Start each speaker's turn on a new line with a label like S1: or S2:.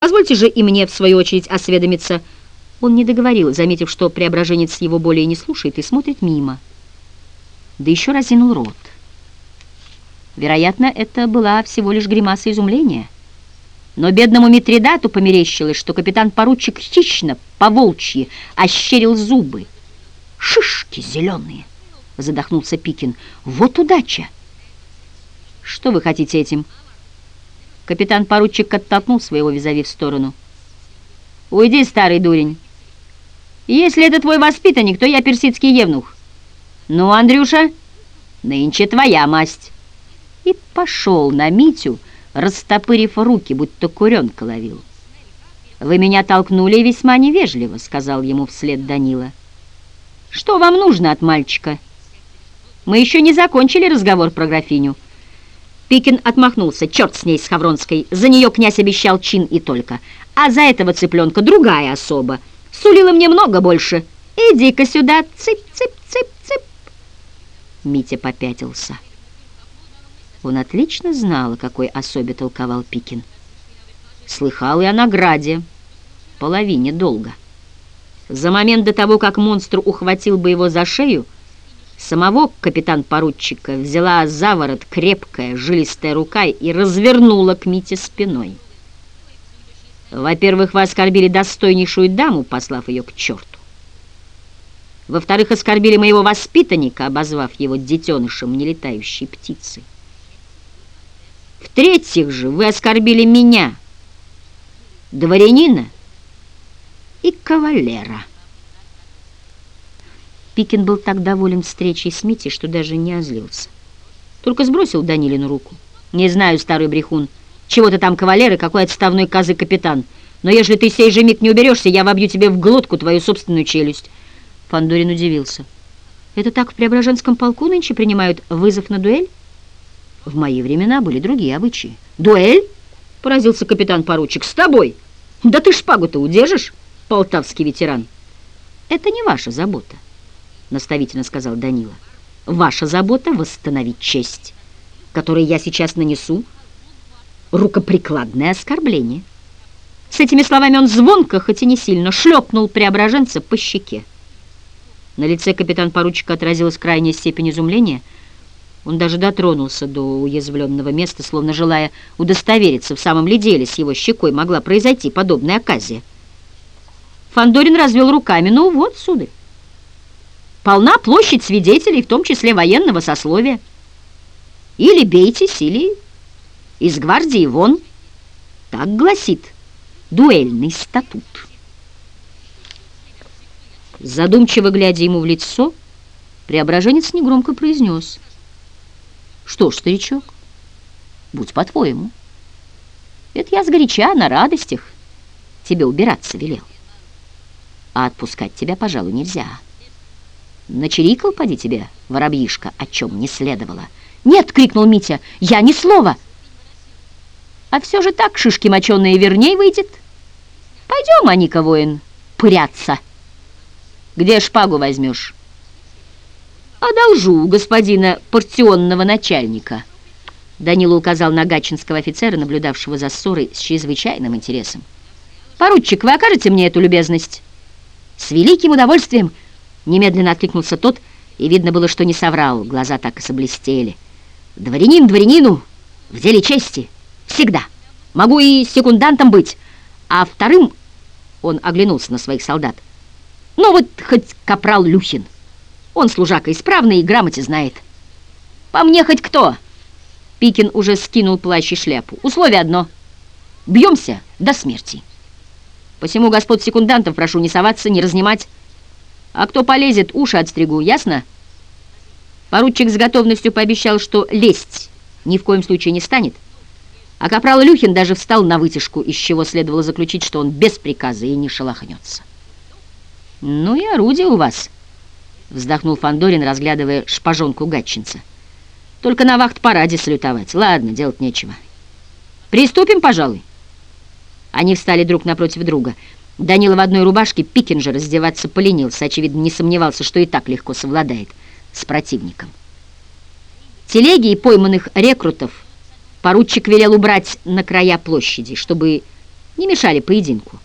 S1: Позвольте же и мне, в свою очередь, осведомиться. Он не договорил, заметив, что преображенец его более не слушает и смотрит мимо. Да еще разинул рот. Вероятно, это была всего лишь гримаса изумления. Но бедному Митридату померещилось, что капитан-поручик хищно, по-волчьи, ощерил зубы. «Шишки зеленые!» — задохнулся Пикин. «Вот удача!» «Что вы хотите этим?» Капитан-поручик оттолкнул своего визави в сторону. «Уйди, старый дурень. Если это твой воспитанник, то я персидский евнух. Ну, Андрюша, нынче твоя масть». И пошел на Митю, растопырив руки, будто куренка ловил. «Вы меня толкнули весьма невежливо», — сказал ему вслед Данила. «Что вам нужно от мальчика? Мы еще не закончили разговор про графиню». Пикин отмахнулся. Черт с ней, с Хавронской. За нее князь обещал чин и только. А за этого цыпленка другая особа. Сулила мне много больше. Иди-ка сюда. Цып-цып-цып-цып. Митя попятился. Он отлично знал, какой особе толковал Пикин. Слыхал и о награде. Половине долга. За момент до того, как монстр ухватил бы его за шею, Самого капитан-поручика взяла за ворот крепкая, жилистая рука и развернула к Мите спиной. Во-первых, вы оскорбили достойнейшую даму, послав ее к черту. Во-вторых, оскорбили моего воспитанника, обозвав его детенышем нелетающей птицы. В-третьих же, вы оскорбили меня, дворянина и кавалера. Пикин был так доволен встречей с Митей, что даже не озлился. Только сбросил Данилину руку. «Не знаю, старый брехун, чего ты там кавалер и какой отставной козы капитан, но если ты сей же миг не уберешься, я вобью тебе в глотку твою собственную челюсть». Фандорин удивился. «Это так в Преображенском полку нынче принимают вызов на дуэль?» «В мои времена были другие обычаи». «Дуэль?» — поразился капитан-поручик. «С тобой? Да ты шпагу-то удержишь, полтавский ветеран?» «Это не ваша забота». — наставительно сказал Данила. «Ваша забота — восстановить честь, которой я сейчас нанесу рукоприкладное оскорбление». С этими словами он звонко, хоть и не сильно, шлепнул преображенца по щеке. На лице капитан-поручика отразилась крайняя степень изумления. Он даже дотронулся до уязвленного места, словно желая удостовериться, в самом ли деле с его щекой могла произойти подобная оказия. Фандорин развел руками. «Ну вот, сударь, Полна площадь свидетелей, в том числе военного сословия. Или бейтесь, или из гвардии вон. Так гласит дуэльный статут. Задумчиво глядя ему в лицо, преображенец негромко произнес. Что ж, старичок, будь по-твоему. Это я сгоряча, на радостях тебе убираться велел. А отпускать тебя, пожалуй, нельзя. Начерикал, поди тебе, воробьишка, о чем не следовало. «Нет!» — крикнул Митя. «Я ни слова!» «А все же так, шишки моченые верней выйдет. Пойдем, Аника, воин, пыряться. Где шпагу возьмешь?» «Одолжу у господина порционного начальника». Данила указал на гатчинского офицера, наблюдавшего за ссорой с чрезвычайным интересом. «Поручик, вы окажете мне эту любезность?» «С великим удовольствием!» Немедленно откликнулся тот, и видно было, что не соврал, глаза так и соблестели. «Дворянин дворянину в деле чести всегда. Могу и секундантом быть, а вторым...» Он оглянулся на своих солдат. «Ну вот хоть капрал Люхин. Он служака исправный и грамоте знает. По мне хоть кто?» Пикин уже скинул плащ и шляпу. «Условие одно. Бьемся до смерти. Посему господ секундантов прошу не соваться, не разнимать, а кто полезет, уши отстригу, ясно? Поручик с готовностью пообещал, что лезть ни в коем случае не станет. А капрал Люхин даже встал на вытяжку, из чего следовало заключить, что он без приказа и не шелохнется. «Ну и орудие у вас», — вздохнул Фандорин, разглядывая шпажонку гатчинца. «Только на вахт-параде салютовать. Ладно, делать нечего. Приступим, пожалуй». Они встали друг напротив друга — Данила в одной рубашке, Пикин же раздеваться поленился, очевидно, не сомневался, что и так легко совладает с противником. Телеги и пойманных рекрутов поручик велел убрать на края площади, чтобы не мешали поединку.